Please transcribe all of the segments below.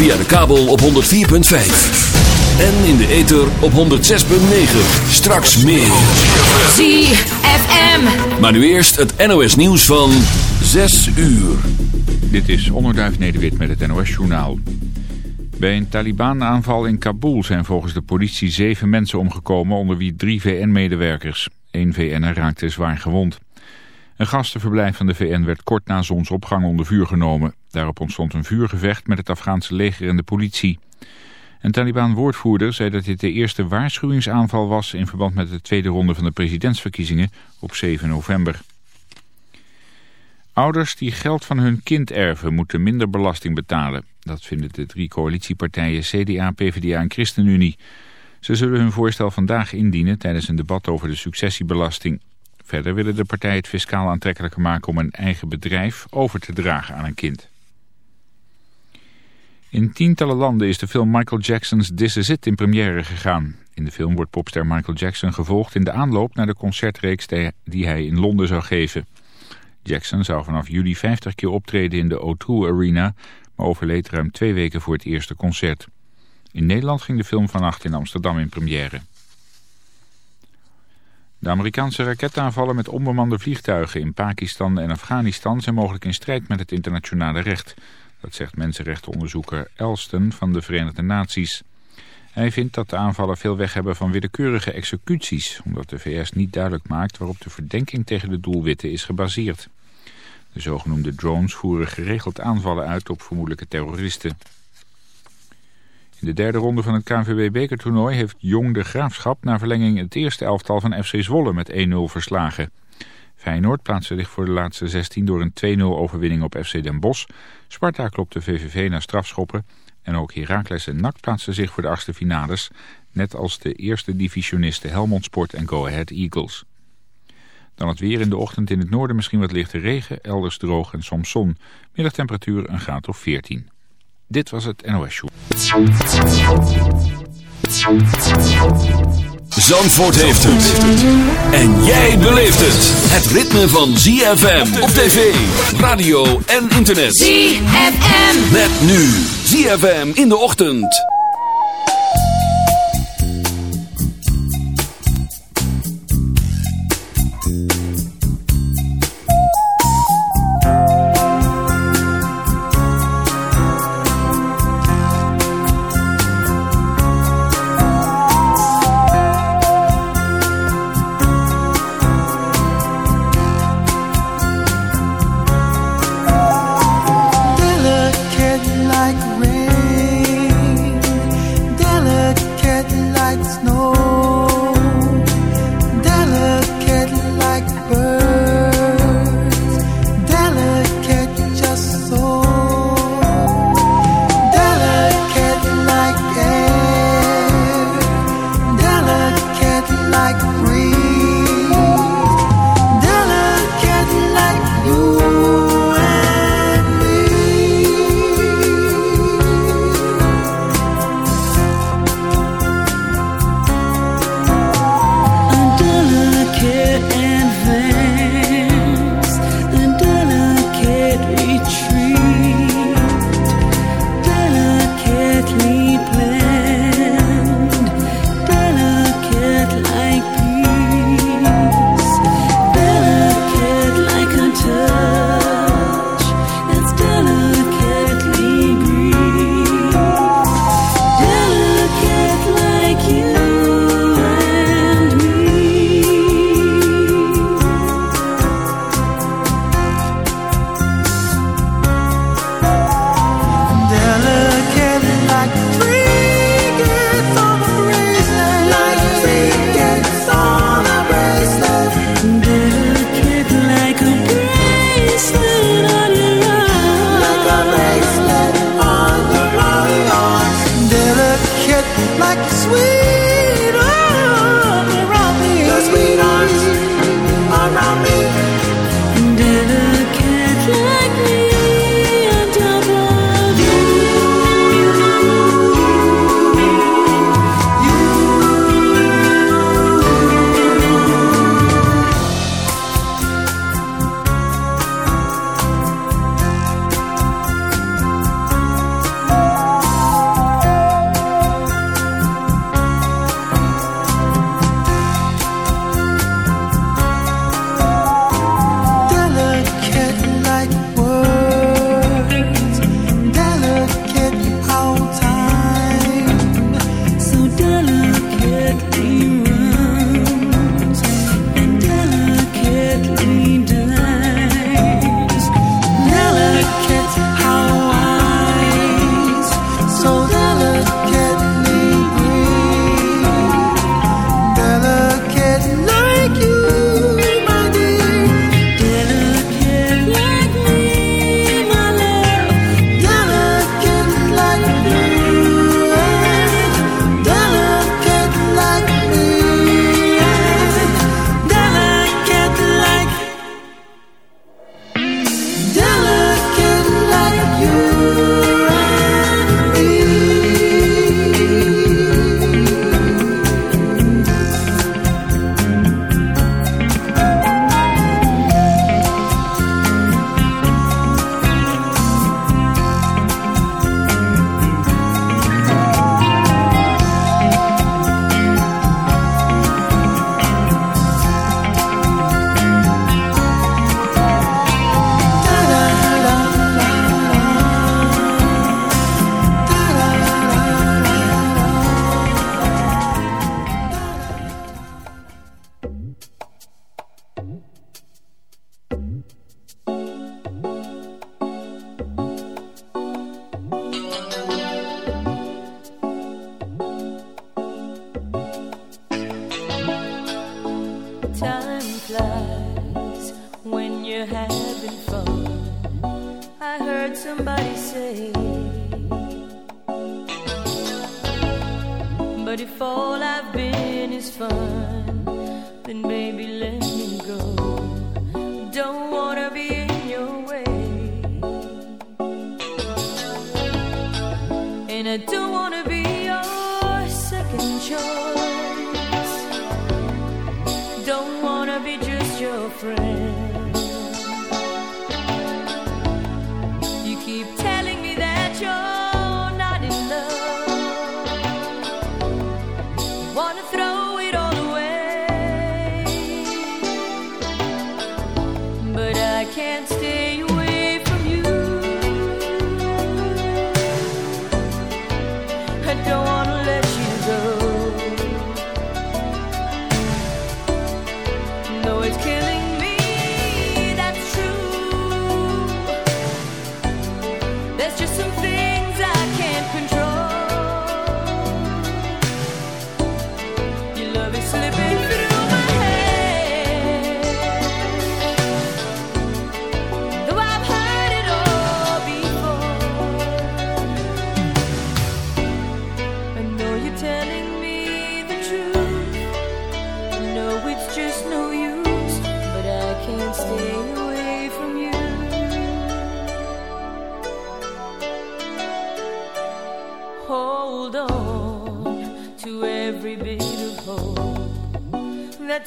Via de kabel op 104.5. En in de ether op 106.9. Straks meer. ZFM. Maar nu eerst het NOS nieuws van 6 uur. Dit is Onderduif Nederwit met het NOS-journaal. Bij een Taliban-aanval in Kabul zijn volgens de politie zeven mensen omgekomen... onder wie drie VN-medewerkers. Eén VN'er raakte zwaar gewond. Een gastenverblijf van de VN werd kort na zonsopgang onder vuur genomen. Daarop ontstond een vuurgevecht met het Afghaanse leger en de politie. Een Taliban-woordvoerder zei dat dit de eerste waarschuwingsaanval was... in verband met de tweede ronde van de presidentsverkiezingen op 7 november. Ouders die geld van hun kind erven moeten minder belasting betalen. Dat vinden de drie coalitiepartijen CDA, PvdA en ChristenUnie. Ze zullen hun voorstel vandaag indienen tijdens een debat over de successiebelasting. Verder willen de partijen het fiscaal aantrekkelijker maken om een eigen bedrijf over te dragen aan een kind. In tientallen landen is de film Michael Jackson's This Is It in première gegaan. In de film wordt popster Michael Jackson gevolgd in de aanloop naar de concertreeks die hij in Londen zou geven. Jackson zou vanaf juli 50 keer optreden in de O2 Arena, maar overleed ruim twee weken voor het eerste concert. In Nederland ging de film vannacht in Amsterdam in première. De Amerikaanse raketaanvallen met onbemande vliegtuigen in Pakistan en Afghanistan zijn mogelijk in strijd met het internationale recht. Dat zegt mensenrechtenonderzoeker Elston van de Verenigde Naties. Hij vindt dat de aanvallen veel weg hebben van willekeurige executies, omdat de VS niet duidelijk maakt waarop de verdenking tegen de doelwitten is gebaseerd. De zogenoemde drones voeren geregeld aanvallen uit op vermoedelijke terroristen. In de derde ronde van het KNVB-bekertoernooi heeft Jong de Graafschap na verlenging het eerste elftal van FC Zwolle met 1-0 verslagen. Feyenoord plaatste zich voor de laatste 16 door een 2-0 overwinning op FC Den Bosch. Sparta klopte VVV naar strafschoppen. En ook Heracles en NAC plaatsten zich voor de achtste finales. Net als de eerste divisionisten Helmond Sport en Go Ahead Eagles. Dan het weer in de ochtend in het noorden misschien wat lichte regen, elders droog en soms zon. Middagtemperatuur een graad of 14. Dit was het NOS Show. Zandvoort heeft het. En jij beleeft het. Het ritme van ZFM op tv, radio en internet. ZFM. Met nu ZFM in de ochtend.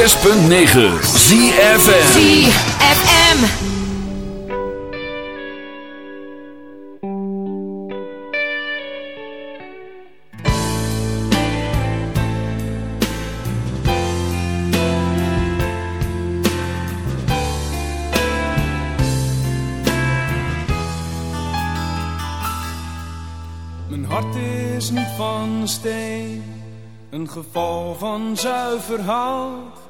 106.9 ZFM ZFM geval van zuiver hout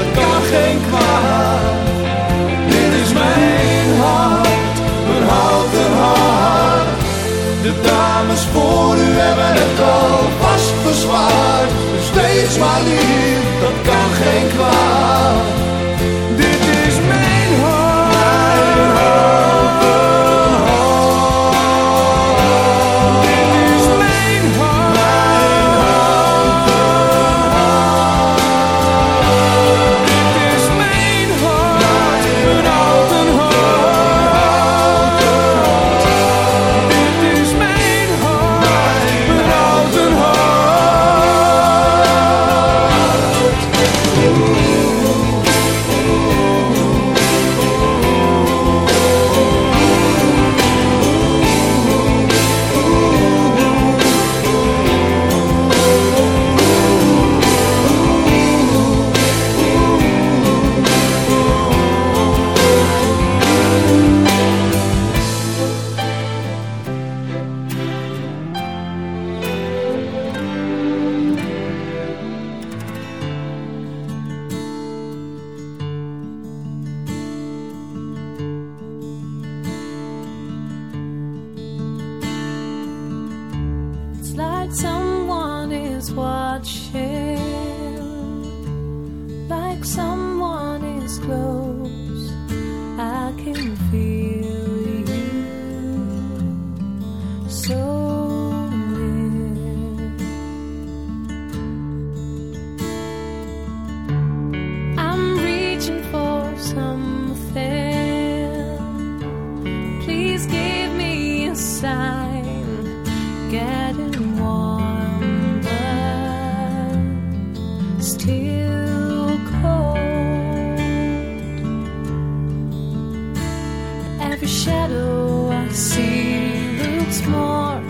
dat kan geen kwaad. Dit is mijn hart, mijn houten hart. De dames voor u hebben het alvast verzwaard. Dus wees maar lief, dat kan geen kwaad. though I see looks more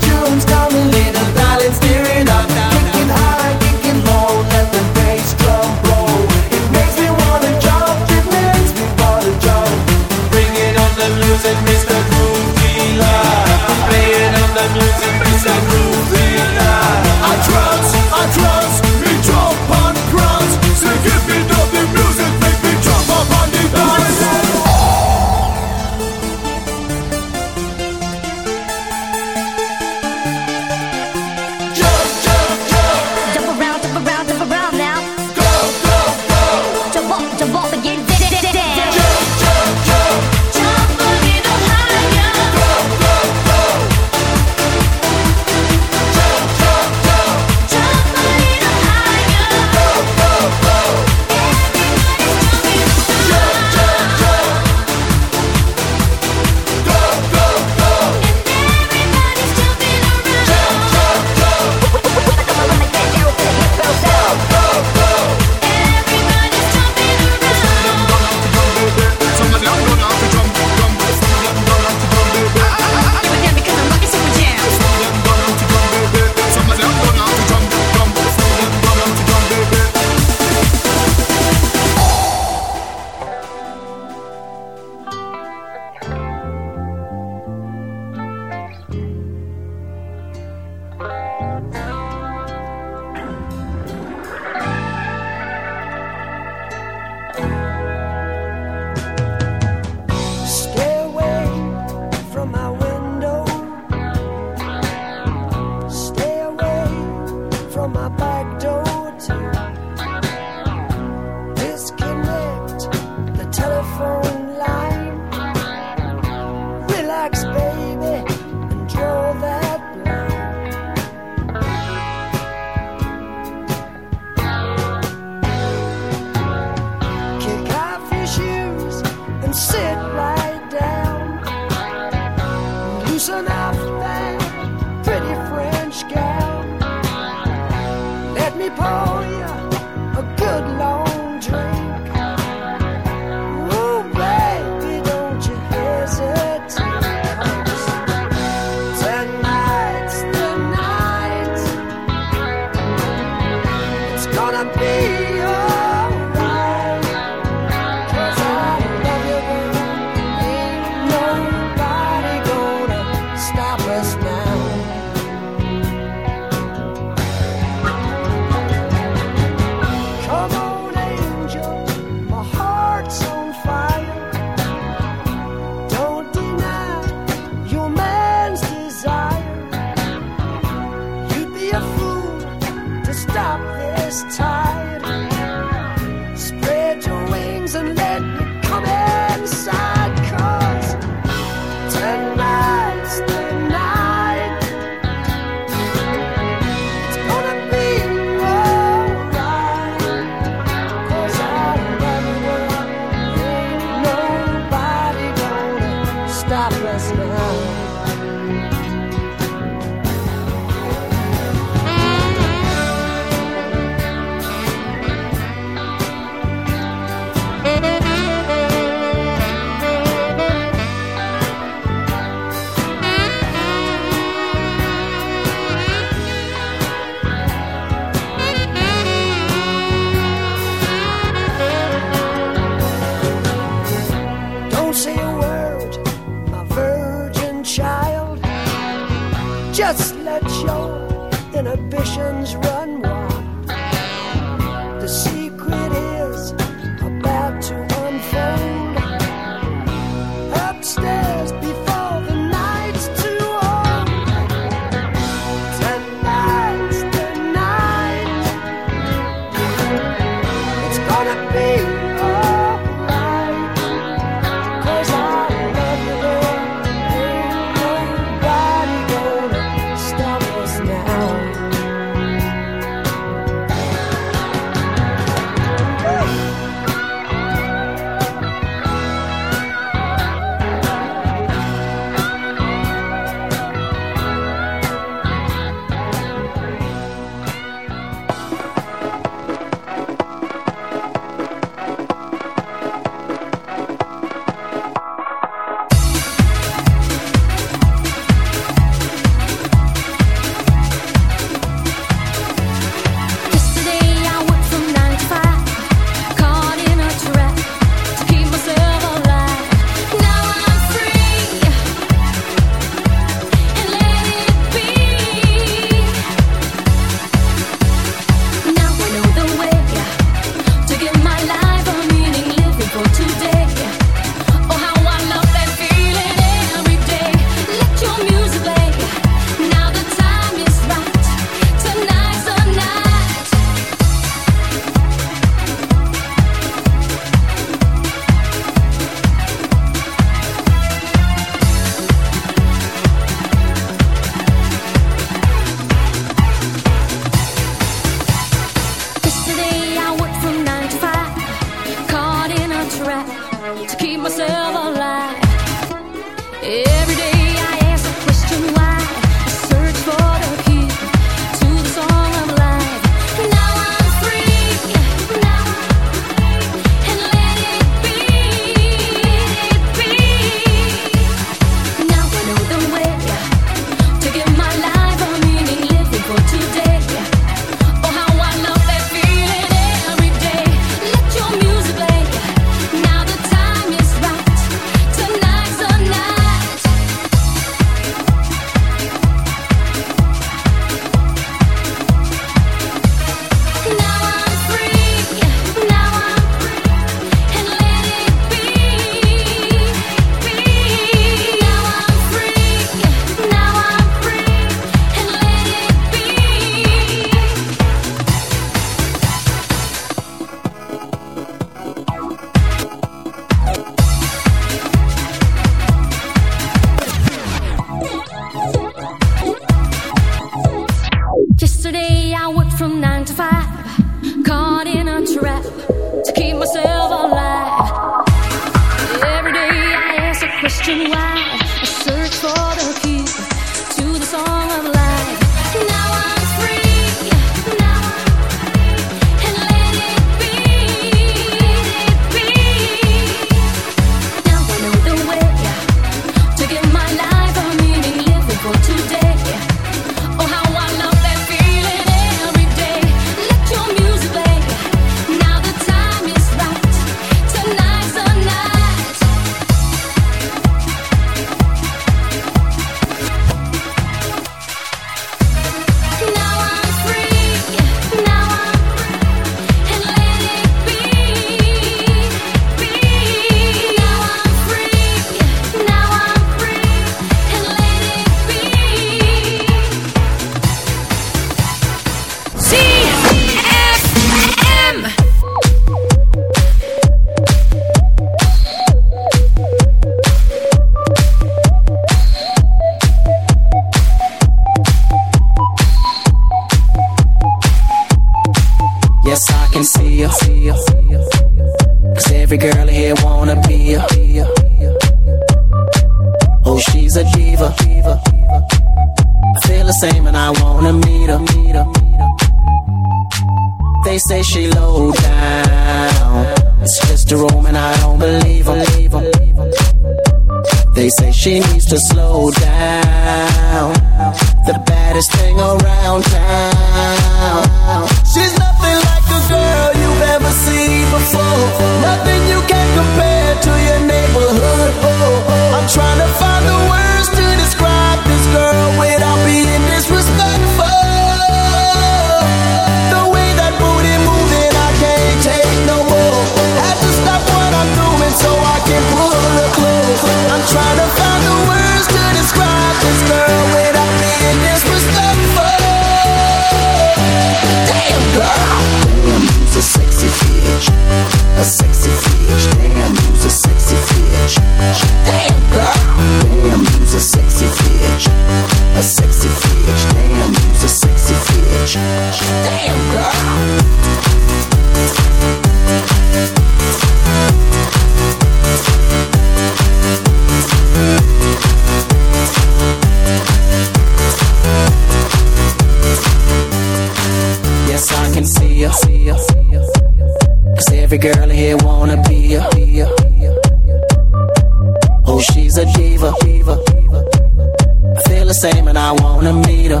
The same and I wanna meet her.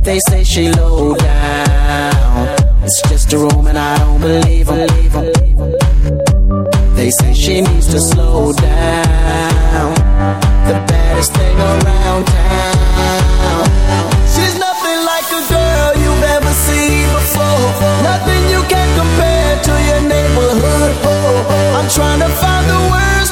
They say she low down. It's just a room and I don't believe them. They say she needs to slow down. The baddest thing around town. She's nothing like a girl you've ever seen before. Nothing you can compare to your neighborhood. I'm trying to find the words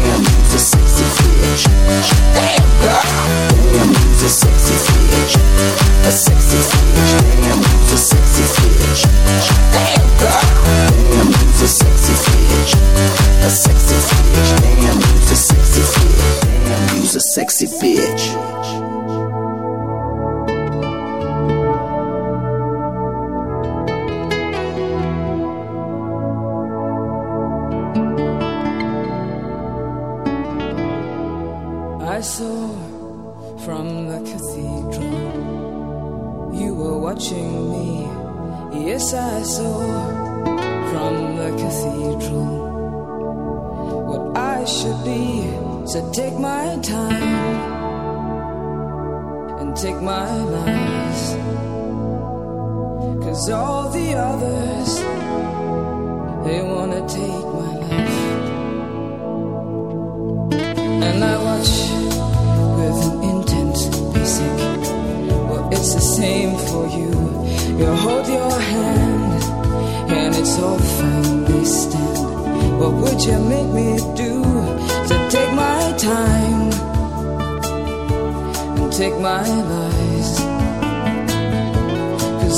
Cause all the others, they wanna take my life. And I watch with an intense basic. Well, it's the same for you. You hold your hand, and it's all fine, they stand. What would you make me do? So take my time and take my lies.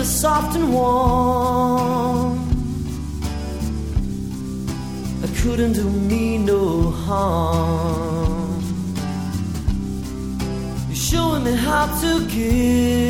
The soft and warm. It couldn't do me no harm. You're showing me how to give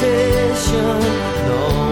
competition. No.